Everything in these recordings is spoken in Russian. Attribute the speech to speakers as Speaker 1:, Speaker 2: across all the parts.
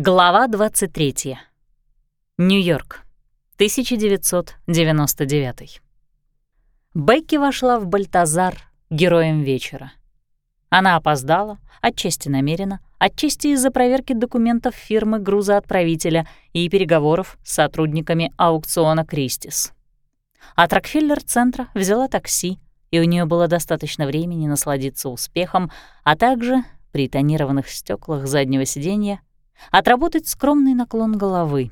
Speaker 1: Глава 23. Нью-Йорк. 1999. Бекки вошла в Бальтазар героем вечера. Она опоздала, отчасти намеренно, отчасти из-за проверки документов фирмы грузоотправителя и переговоров с сотрудниками аукциона «Кристис». От Рокфеллер-центра взяла такси, и у нее было достаточно времени насладиться успехом, а также при тонированных стеклах заднего сиденья Отработать скромный наклон головы.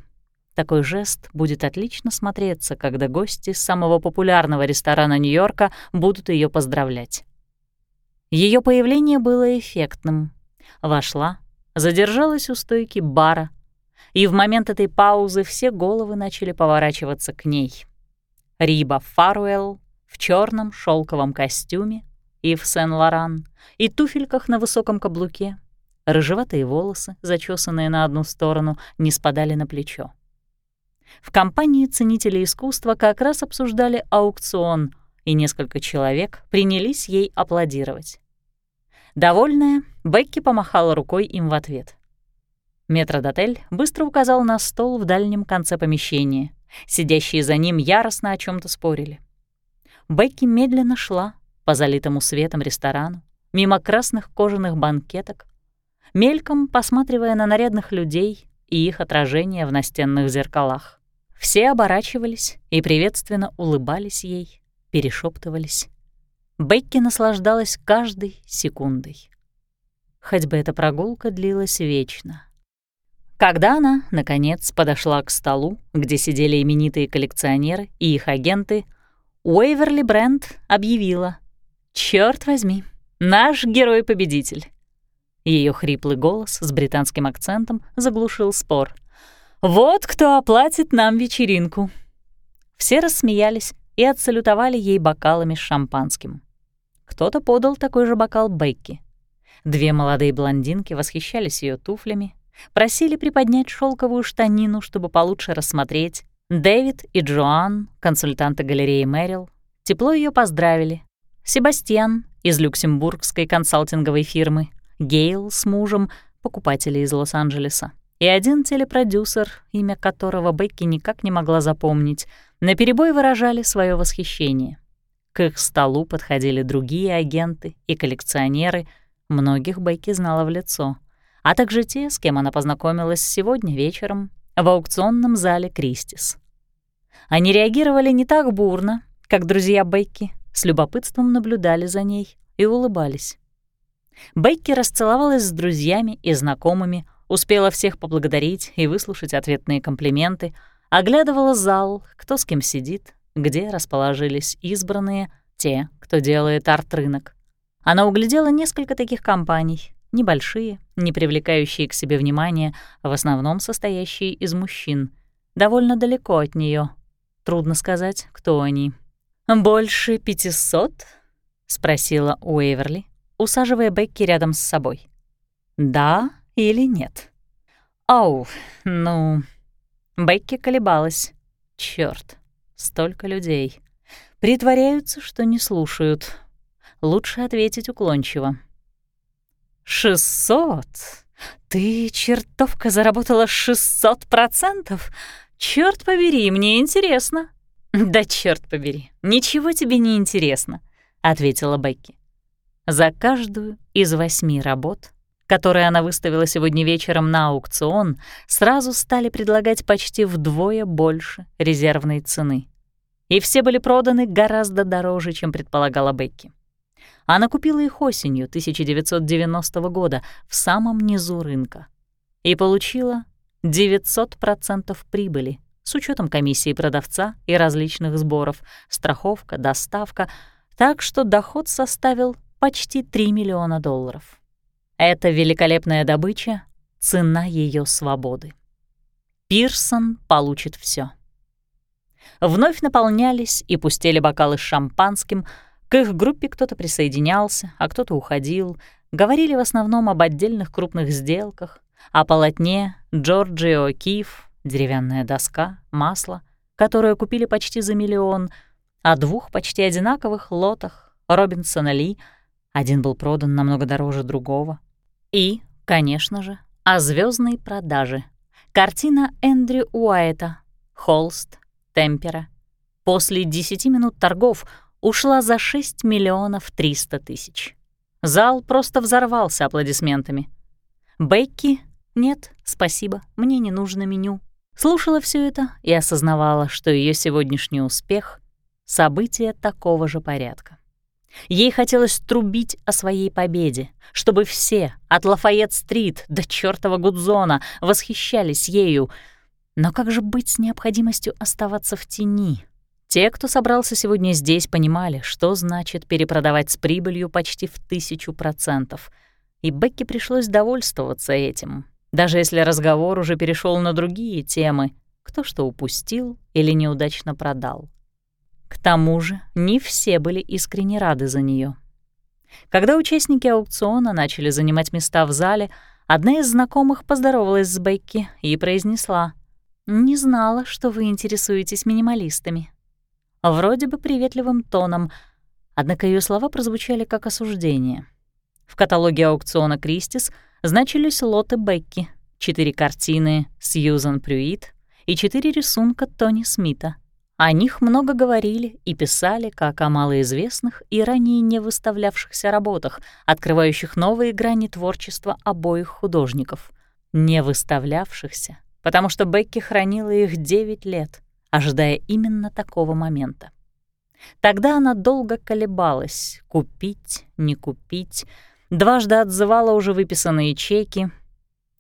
Speaker 1: Такой жест будет отлично смотреться, когда гости самого популярного ресторана Нью-Йорка будут ее поздравлять. Ее появление было эффектным. Вошла, задержалась у стойки бара, и в момент этой паузы все головы начали поворачиваться к ней. Риба Фаруэлл в черном шелковом костюме и в Сен-Лоран и туфельках на высоком каблуке Рыжеватые волосы, зачесанные на одну сторону, не спадали на плечо. В компании ценителей искусства как раз обсуждали аукцион, и несколько человек принялись ей аплодировать. Довольная, Бекки помахала рукой им в ответ. Метродотель быстро указал на стол в дальнем конце помещения. Сидящие за ним яростно о чем то спорили. Бекки медленно шла по залитому светом ресторану, мимо красных кожаных банкеток, мельком посматривая на нарядных людей и их отражения в настенных зеркалах. Все оборачивались и приветственно улыбались ей, перешептывались. Бекки наслаждалась каждой секундой. Хоть бы эта прогулка длилась вечно. Когда она, наконец, подошла к столу, где сидели именитые коллекционеры и их агенты, Уэйверли Брент объявила «Чёрт возьми, наш герой-победитель. Ее хриплый голос с британским акцентом заглушил спор. «Вот кто оплатит нам вечеринку!» Все рассмеялись и отсалютовали ей бокалами с шампанским. Кто-то подал такой же бокал Бекки. Две молодые блондинки восхищались ее туфлями, просили приподнять шелковую штанину, чтобы получше рассмотреть. Дэвид и Джоан, консультанты галереи Мэрил, тепло ее поздравили. Себастьян из люксембургской консалтинговой фирмы Гейл с мужем, покупатели из Лос-Анджелеса, и один телепродюсер, имя которого Бекки никак не могла запомнить, наперебой выражали свое восхищение. К их столу подходили другие агенты и коллекционеры, многих Бекки знала в лицо, а также те, с кем она познакомилась сегодня вечером в аукционном зале «Кристис». Они реагировали не так бурно, как друзья Бекки, с любопытством наблюдали за ней и улыбались. Бекки расцеловалась с друзьями и знакомыми, успела всех поблагодарить и выслушать ответные комплименты, оглядывала зал, кто с кем сидит, где расположились избранные, те, кто делает арт-рынок. Она углядела несколько таких компаний, небольшие, не привлекающие к себе внимания, в основном состоящие из мужчин, довольно далеко от нее. Трудно сказать, кто они. «Больше пятисот?» — спросила Уэйверли, усаживая Бекки рядом с собой. «Да или нет?» «Ау, ну...» Бекки колебалась. Чёрт, столько людей. Притворяются, что не слушают. Лучше ответить уклончиво. «Шестьсот? Ты, чертовка, заработала шестьсот процентов? Чёрт побери, мне интересно». «Да чёрт побери, ничего тебе не интересно», — ответила Бекки. За каждую из восьми работ, которые она выставила сегодня вечером на аукцион, сразу стали предлагать почти вдвое больше резервной цены. И все были проданы гораздо дороже, чем предполагала Бекки. Она купила их осенью 1990 года в самом низу рынка и получила 900% прибыли с учетом комиссии продавца и различных сборов, страховка, доставка, так что доход составил почти 3 миллиона долларов. Эта великолепная добыча — цена ее свободы. Пирсон получит все. Вновь наполнялись и пустели бокалы с шампанским, к их группе кто-то присоединялся, а кто-то уходил, говорили в основном об отдельных крупных сделках, о полотне Джорджио Киф, деревянная доска, масло, которое купили почти за миллион, о двух почти одинаковых лотах Робинсона Ли — один был продан намного дороже другого. И, конечно же, о звездной продаже. Картина Эндрю Уайта, холст, темпера. После 10 минут торгов ушла за 6 миллионов 300 тысяч. Зал просто взорвался аплодисментами. Бекки «Нет, спасибо, мне не нужно меню». Слушала все это и осознавала, что ее сегодняшний успех — событие такого же порядка. Ей хотелось трубить о своей победе, чтобы все, от Лафайет-стрит до чёртова Гудзона, восхищались ею. Но как же быть с необходимостью оставаться в тени? Те, кто собрался сегодня здесь, понимали, что значит перепродавать с прибылью почти в тысячу процентов. И Бекке пришлось довольствоваться этим, даже если разговор уже перешел на другие темы, кто что упустил или неудачно продал. К тому же не все были искренне рады за нее. Когда участники аукциона начали занимать места в зале, одна из знакомых поздоровалась с Бекки и произнесла «Не знала, что вы интересуетесь минималистами». Вроде бы приветливым тоном, однако ее слова прозвучали как осуждение. В каталоге аукциона «Кристис» значились лоты Бекки, четыре картины Сьюзан Прюит и четыре рисунка Тони Смита — о них много говорили и писали как о малоизвестных и ранее не выставлявшихся работах, открывающих новые грани творчества обоих художников. Не выставлявшихся, потому что Бекки хранила их 9 лет, ожидая именно такого момента. Тогда она долго колебалась — купить, не купить, дважды отзывала уже выписанные чеки.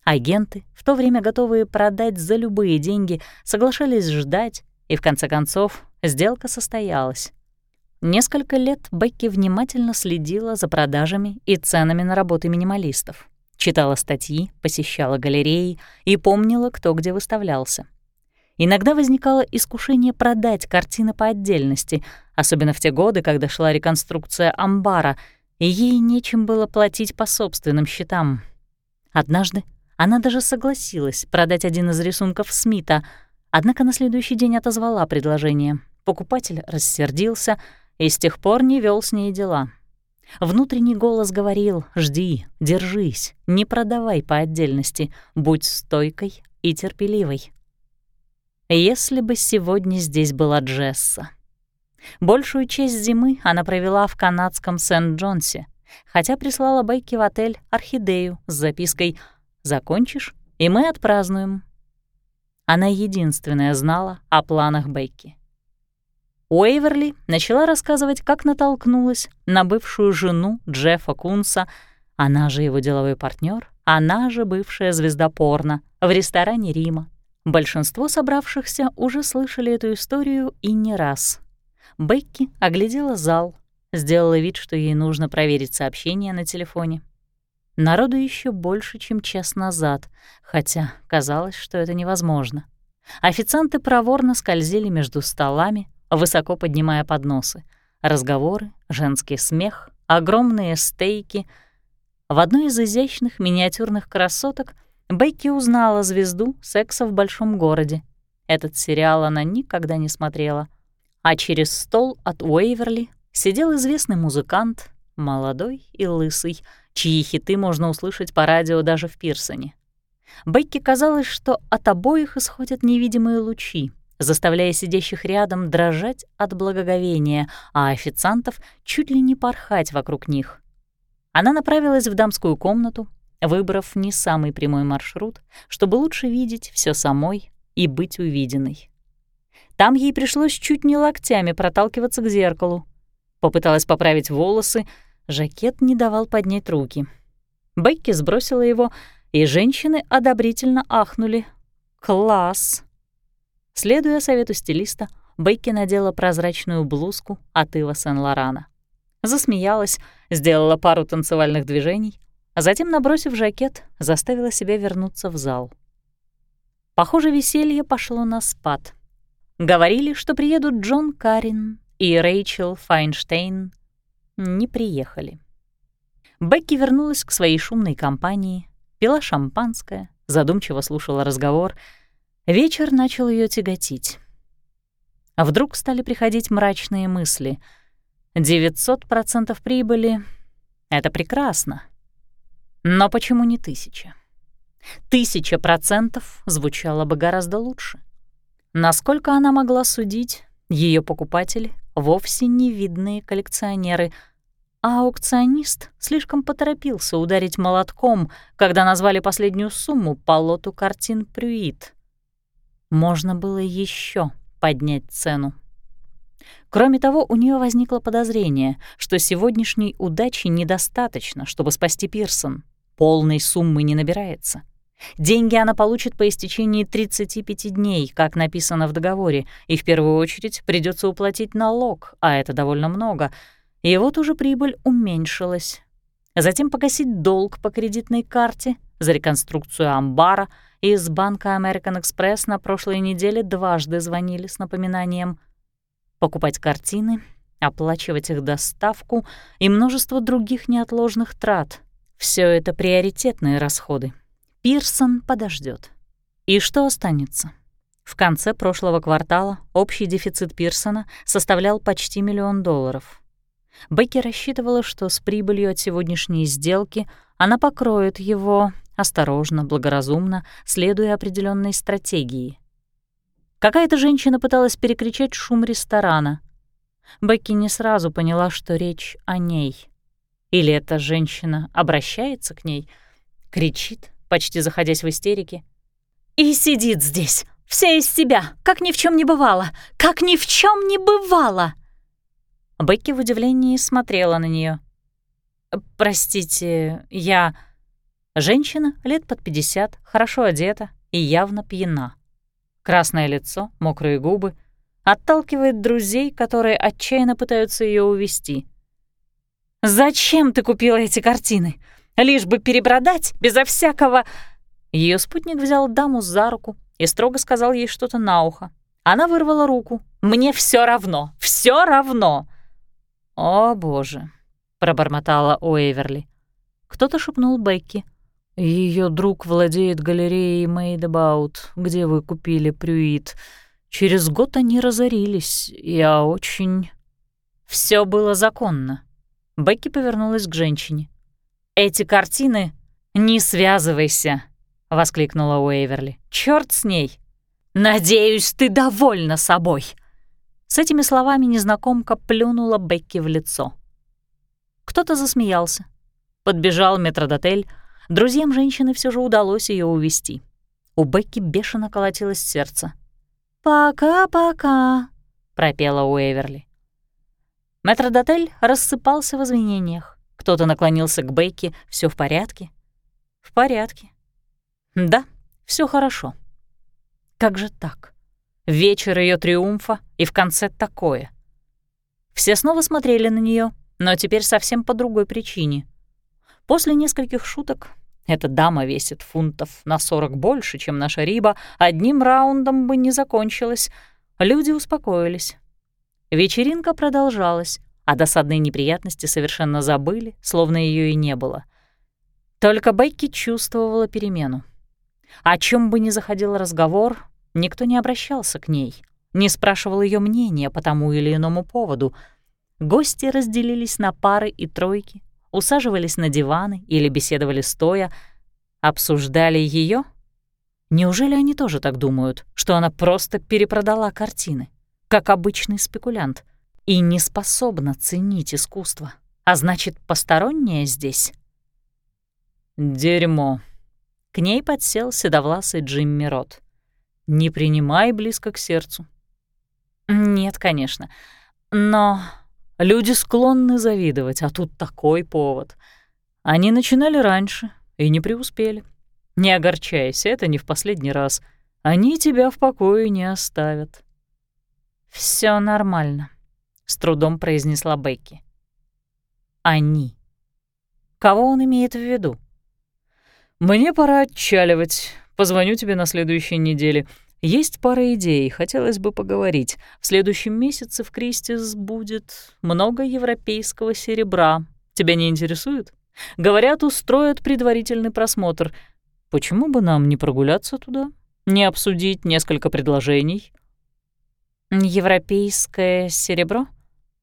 Speaker 1: Агенты, в то время готовые продать за любые деньги, соглашались ждать, и в конце концов сделка состоялась. Несколько лет Бекки внимательно следила за продажами и ценами на работы минималистов. Читала статьи, посещала галереи и помнила, кто где выставлялся. Иногда возникало искушение продать картины по отдельности, особенно в те годы, когда шла реконструкция амбара, и ей нечем было платить по собственным счетам. Однажды она даже согласилась продать один из рисунков Смита — Однако на следующий день отозвала предложение. Покупатель рассердился и с тех пор не вел с ней дела. Внутренний голос говорил «Жди, держись, не продавай по отдельности, будь стойкой и терпеливой». Если бы сегодня здесь была Джесса. Большую часть зимы она провела в канадском Сент-Джонсе, хотя прислала Бейки в отель орхидею с запиской «Закончишь, и мы отпразднуем». Она единственная знала о планах Бекки. Уэйверли начала рассказывать, как натолкнулась на бывшую жену Джеффа Кунса, она же его деловой партнер, она же бывшая звезда порно, в ресторане Рима. Большинство собравшихся уже слышали эту историю и не раз. Бекки оглядела зал, сделала вид, что ей нужно проверить сообщение на телефоне. Народу еще больше, чем час назад, хотя казалось, что это невозможно. Официанты проворно скользили между столами, высоко поднимая подносы. Разговоры, женский смех, огромные стейки. В одной из изящных миниатюрных красоток Бейки узнала звезду секса в большом городе. Этот сериал она никогда не смотрела. А через стол от Уэйверли сидел известный музыкант, молодой и лысый, чьи хиты можно услышать по радио даже в Пирсоне. Бекке казалось, что от обоих исходят невидимые лучи, заставляя сидящих рядом дрожать от благоговения, а официантов чуть ли не порхать вокруг них. Она направилась в дамскую комнату, выбрав не самый прямой маршрут, чтобы лучше видеть все самой и быть увиденной. Там ей пришлось чуть не локтями проталкиваться к зеркалу. Попыталась поправить волосы, Жакет не давал поднять руки. Бекки сбросила его, и женщины одобрительно ахнули. «Класс!» Следуя совету стилиста, Бекки надела прозрачную блузку от Ива Сен-Лорана. Засмеялась, сделала пару танцевальных движений, а затем, набросив жакет, заставила себя вернуться в зал. Похоже, веселье пошло на спад. Говорили, что приедут Джон Карин и Рэйчел Файнштейн не приехали. Бекки вернулась к своей шумной компании, пила шампанское, задумчиво слушала разговор. Вечер начал ее тяготить. А вдруг стали приходить мрачные мысли. 900% прибыли — это прекрасно. Но почему не тысяча? Тысяча процентов звучало бы гораздо лучше. Насколько она могла судить, ее покупатели вовсе не видные коллекционеры, а аукционист слишком поторопился ударить молотком, когда назвали последнюю сумму по лоту картин Прюит. Можно было еще поднять цену. Кроме того, у нее возникло подозрение, что сегодняшней удачи недостаточно, чтобы спасти Пирсон. Полной суммы не набирается. Деньги она получит по истечении 35 дней, как написано в договоре, и в первую очередь придется уплатить налог, а это довольно много. И вот уже прибыль уменьшилась. Затем погасить долг по кредитной карте за реконструкцию амбара. Из банка American Express на прошлой неделе дважды звонили с напоминанием. Покупать картины, оплачивать их доставку и множество других неотложных трат. Все это приоритетные расходы. Пирсон подождет. И что останется? В конце прошлого квартала общий дефицит Пирсона составлял почти миллион долларов. Бекки рассчитывала, что с прибылью от сегодняшней сделки она покроет его осторожно, благоразумно, следуя определенной стратегии. Какая-то женщина пыталась перекричать шум ресторана. Бекки не сразу поняла, что речь о ней. Или эта женщина обращается к ней, кричит, почти заходясь в истерике. «И сидит здесь, вся из себя, как ни в чем не бывало, как ни в чем не бывало!» Бекки в удивлении смотрела на нее. «Простите, я...» Женщина лет под пятьдесят, хорошо одета и явно пьяна. Красное лицо, мокрые губы, отталкивает друзей, которые отчаянно пытаются ее увести. «Зачем ты купила эти картины? Лишь бы перебродать безо всякого...» Ее спутник взял даму за руку и строго сказал ей что-то на ухо. Она вырвала руку. «Мне все равно, все равно!» «О, боже!» — пробормотала Уэйверли. Кто-то шепнул Бекки. Ее друг владеет галереей Made где вы купили прюит. Через год они разорились. Я очень...» Все было законно. Бекки повернулась к женщине. «Эти картины... Не связывайся!» — воскликнула Уэйверли. «Чёрт с ней! Надеюсь, ты довольна собой!» С этими словами незнакомка плюнула Бекки в лицо. Кто-то засмеялся. Подбежал метродотель. Друзьям женщины все же удалось ее увести. У Бекки бешено колотилось сердце. «Пока-пока», — пропела Уэверли. Метродотель рассыпался в извинениях. Кто-то наклонился к Бейке. Все в порядке?» «В порядке». «Да, все хорошо». «Как же так? Вечер ее триумфа и в конце такое». Все снова смотрели на нее, но теперь совсем по другой причине. После нескольких шуток эта дама весит фунтов на 40 больше, чем наша Риба, одним раундом бы не закончилась. Люди успокоились. Вечеринка продолжалась, а досадные неприятности совершенно забыли, словно ее и не было. Только Бекки чувствовала перемену. О чем бы ни заходил разговор, никто не обращался к ней, не спрашивал ее мнения по тому или иному поводу. Гости разделились на пары и тройки, усаживались на диваны или беседовали стоя, обсуждали ее. Неужели они тоже так думают, что она просто перепродала картины, как обычный спекулянт — и не способна ценить искусство, а значит, посторонняя здесь. Дерьмо. К ней подсел седовласый Джимми Рот. Не принимай близко к сердцу. Нет, конечно. Но люди склонны завидовать, а тут такой повод. Они начинали раньше и не преуспели. Не огорчайся, это не в последний раз. Они тебя в покое не оставят. Все нормально. — с трудом произнесла Бекки. «Они». Кого он имеет в виду? «Мне пора отчаливать. Позвоню тебе на следующей неделе. Есть пара идей, хотелось бы поговорить. В следующем месяце в Кристис будет много европейского серебра. Тебя не интересует? Говорят, устроят предварительный просмотр. Почему бы нам не прогуляться туда? Не обсудить несколько предложений?» «Европейское серебро?»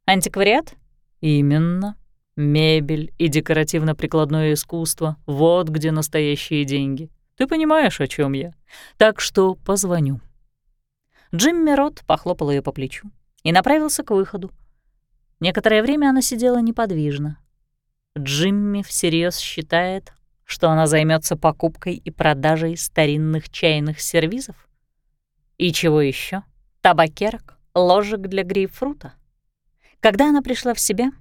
Speaker 1: Антиквариат? Именно. Мебель и декоративно-прикладное искусство — вот где настоящие деньги. Ты понимаешь, о чем я. Так что позвоню». Джимми Рот похлопал ее по плечу и направился к выходу. Некоторое время она сидела неподвижно. Джимми всерьез считает, что она займется покупкой и продажей старинных чайных сервизов? И чего еще? Табакерок, ложек для грейпфрута. Когда она пришла в себя,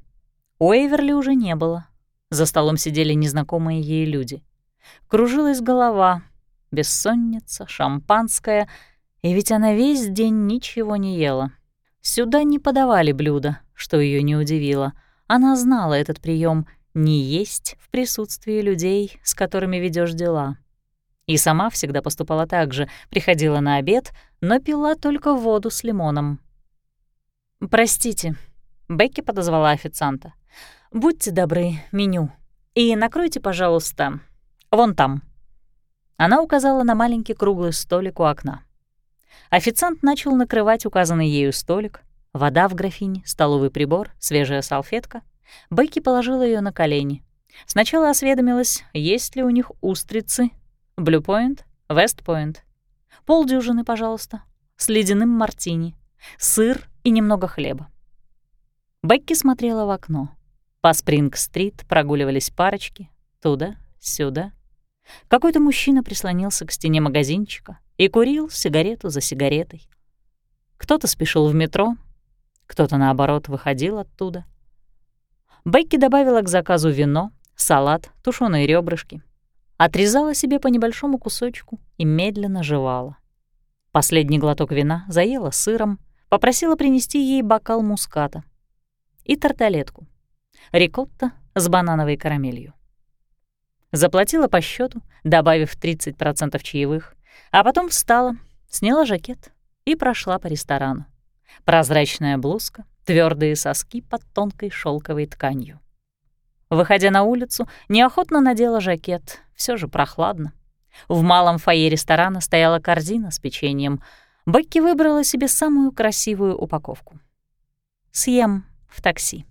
Speaker 1: Уэйверли уже не было. За столом сидели незнакомые ей люди. Кружилась голова, бессонница, шампанское, и ведь она весь день ничего не ела. Сюда не подавали блюда, что ее не удивило. Она знала этот прием не есть в присутствии людей, с которыми ведешь дела. И сама всегда поступала так же, приходила на обед, но пила только воду с лимоном. «Простите», — Бекки подозвала официанта. «Будьте добры, меню. И накройте, пожалуйста, вон там». Она указала на маленький круглый столик у окна. Официант начал накрывать указанный ею столик. Вода в графине, столовый прибор, свежая салфетка. Бекки положила ее на колени. Сначала осведомилась, есть ли у них устрицы, блюпоинт, вестпоинт. Полдюжины, пожалуйста, с ледяным мартини, сыр и немного хлеба. Бекки смотрела в окно. По Спринг-стрит прогуливались парочки, туда, сюда. Какой-то мужчина прислонился к стене магазинчика и курил сигарету за сигаретой. Кто-то спешил в метро, кто-то, наоборот, выходил оттуда. Бекки добавила к заказу вино, салат, тушеные ребрышки. Отрезала себе по небольшому кусочку и медленно жевала. Последний глоток вина заела сыром, попросила принести ей бокал муската и тарталетку. Рикотта с банановой карамелью. Заплатила по счету, добавив 30% чаевых, а потом встала, сняла жакет и прошла по ресторану. Прозрачная блузка, твердые соски под тонкой шелковой тканью. Выходя на улицу, неохотно надела жакет, все же прохладно. В малом фойе ресторана стояла корзина с печеньем. Бекки выбрала себе самую красивую упаковку. Съем в такси.